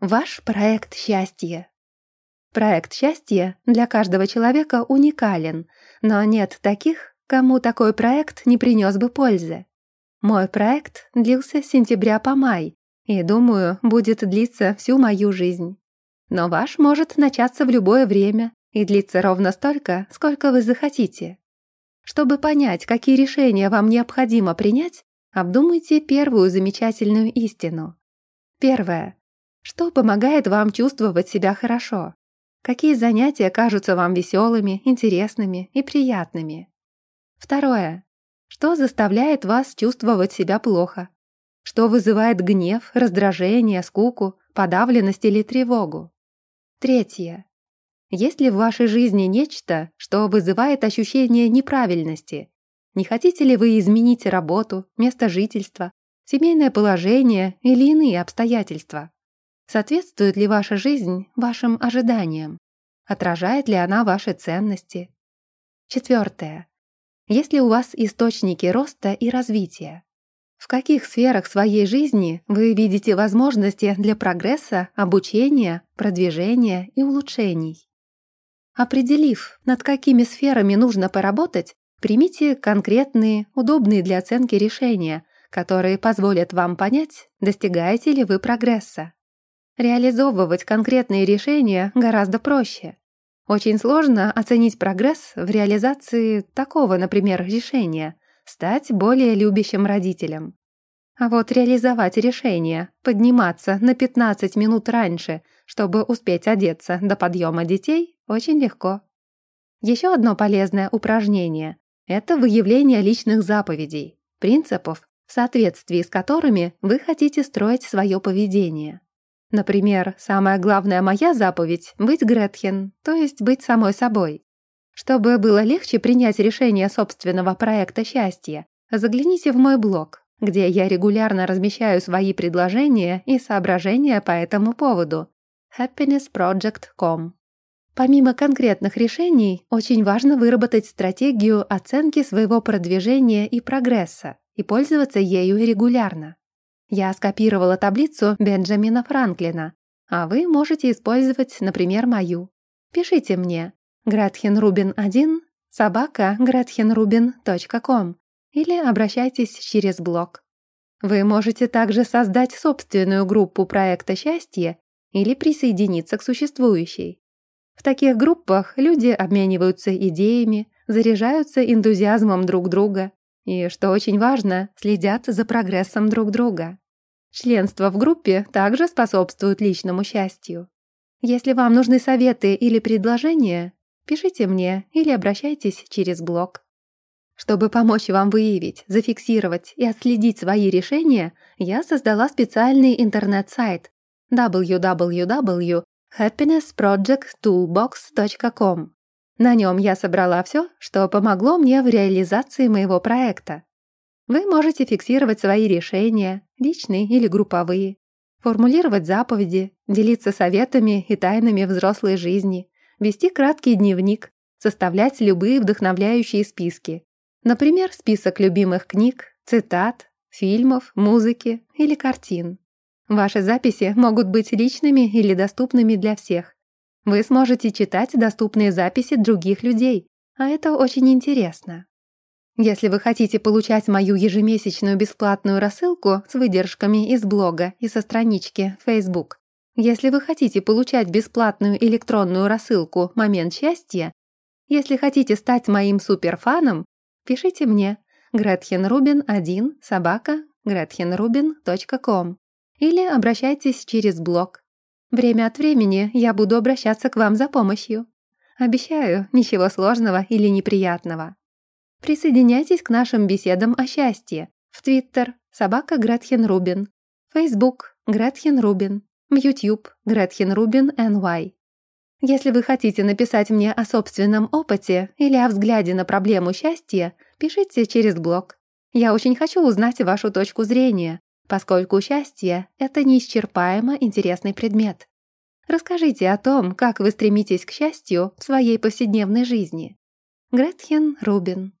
Ваш проект счастья. Проект счастья для каждого человека уникален, но нет таких, кому такой проект не принес бы пользы. Мой проект длился с сентября по май и, думаю, будет длиться всю мою жизнь. Но ваш может начаться в любое время и длиться ровно столько, сколько вы захотите. Чтобы понять, какие решения вам необходимо принять, обдумайте первую замечательную истину. Первое. Что помогает вам чувствовать себя хорошо? Какие занятия кажутся вам веселыми, интересными и приятными? Второе. Что заставляет вас чувствовать себя плохо? Что вызывает гнев, раздражение, скуку, подавленность или тревогу? Третье. Есть ли в вашей жизни нечто, что вызывает ощущение неправильности? Не хотите ли вы изменить работу, место жительства, семейное положение или иные обстоятельства? Соответствует ли ваша жизнь вашим ожиданиям? Отражает ли она ваши ценности? Четвертое. Есть ли у вас источники роста и развития? В каких сферах своей жизни вы видите возможности для прогресса, обучения, продвижения и улучшений? Определив, над какими сферами нужно поработать, примите конкретные, удобные для оценки решения, которые позволят вам понять, достигаете ли вы прогресса. Реализовывать конкретные решения гораздо проще. Очень сложно оценить прогресс в реализации такого, например, решения – стать более любящим родителем. А вот реализовать решение, подниматься на 15 минут раньше, чтобы успеть одеться до подъема детей, очень легко. Еще одно полезное упражнение – это выявление личных заповедей, принципов, в соответствии с которыми вы хотите строить свое поведение. Например, самая главная моя заповедь – быть Гретхен, то есть быть самой собой. Чтобы было легче принять решение собственного проекта счастья, загляните в мой блог, где я регулярно размещаю свои предложения и соображения по этому поводу happinessproject.com. Помимо конкретных решений, очень важно выработать стратегию оценки своего продвижения и прогресса и пользоваться ею регулярно. Я скопировала таблицу Бенджамина Франклина, а вы можете использовать, например, мою. Пишите мне gretchenrubin1 собака gretchenrubin.com или обращайтесь через блог. Вы можете также создать собственную группу проекта счастья или присоединиться к существующей. В таких группах люди обмениваются идеями, заряжаются энтузиазмом друг друга и, что очень важно, следят за прогрессом друг друга. Членство в группе также способствует личному счастью. Если вам нужны советы или предложения, пишите мне или обращайтесь через блог. Чтобы помочь вам выявить, зафиксировать и отследить свои решения, я создала специальный интернет-сайт www happinessprojecttoolbox.com. На нем я собрала все, что помогло мне в реализации моего проекта. Вы можете фиксировать свои решения, личные или групповые, формулировать заповеди, делиться советами и тайнами взрослой жизни, вести краткий дневник, составлять любые вдохновляющие списки. Например, список любимых книг, цитат, фильмов, музыки или картин. Ваши записи могут быть личными или доступными для всех. Вы сможете читать доступные записи других людей, а это очень интересно. Если вы хотите получать мою ежемесячную бесплатную рассылку с выдержками из блога и со странички Facebook, если вы хотите получать бесплатную электронную рассылку «Момент счастья», если хотите стать моим суперфаном, пишите мне gretchenrubin1 собака gretchenrubin.com или обращайтесь через блог. Время от времени я буду обращаться к вам за помощью. Обещаю, ничего сложного или неприятного. Присоединяйтесь к нашим беседам о счастье в Твиттер собака Гретхен Рубин, Фейсбук Гретхен Рубин, в Ютьюб Гретхен Рубин NY. Если вы хотите написать мне о собственном опыте или о взгляде на проблему счастья, пишите через блог. Я очень хочу узнать вашу точку зрения, поскольку счастье — это неисчерпаемо интересный предмет. Расскажите о том, как вы стремитесь к счастью в своей повседневной жизни. Гретхен Рубин